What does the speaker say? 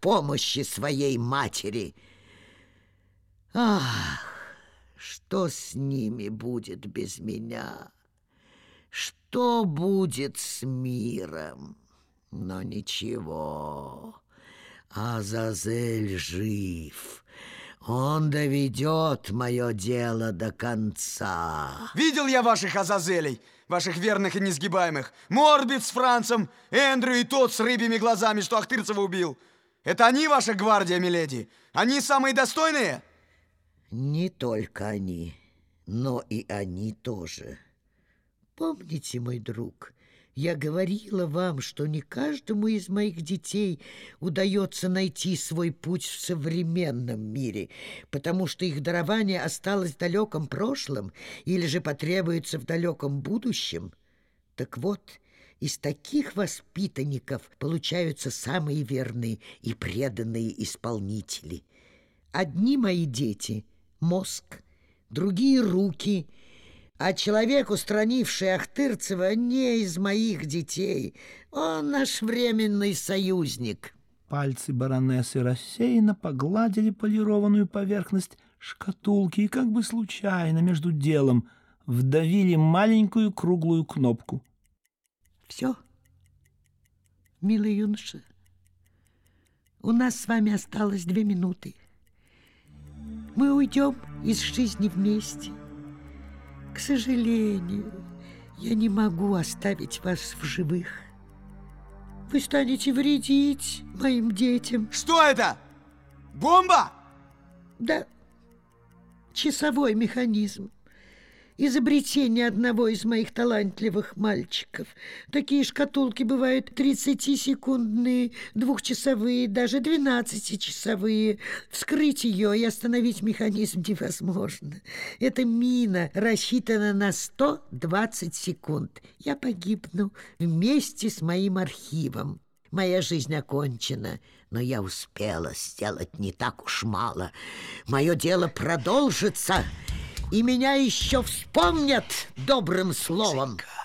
помощи своей матери. Ах, что с ними будет без меня? Что будет с миром? Но ничего, Азазель жив. Он доведет мое дело до конца. Видел я ваших Азазелей, ваших верных и несгибаемых. Морбит с Францем, Эндрю и тот с рыбьими глазами, что Ахтырцева убил. Это они ваша гвардия, миледи? Они самые достойные? Не только они, но и они тоже. Помните, мой друг, я говорила вам, что не каждому из моих детей удается найти свой путь в современном мире, потому что их дарование осталось в далеком прошлом или же потребуется в далеком будущем. Так вот, из таких воспитанников получаются самые верные и преданные исполнители. Одни мои дети — мозг, другие — руки — а человек, устранивший Ахтырцева, не из моих детей. Он наш временный союзник. Пальцы баронессы рассеянно погладили полированную поверхность шкатулки и как бы случайно между делом вдавили маленькую круглую кнопку. Все, милый юноша, у нас с вами осталось две минуты. Мы уйдем из жизни вместе. К сожалению, я не могу оставить вас в живых. Вы станете вредить моим детям. Что это? Бомба? Да, часовой механизм изобретение одного из моих талантливых мальчиков. Такие шкатулки бывают 30-секундные, двухчасовые, даже 12-часовые. Вскрыть ее и остановить механизм невозможно. Эта мина рассчитана на 120 секунд. Я погибну вместе с моим архивом. Моя жизнь окончена, но я успела сделать не так уж мало. Мое дело продолжится, и меня еще вспомнят добрым словом. Женька.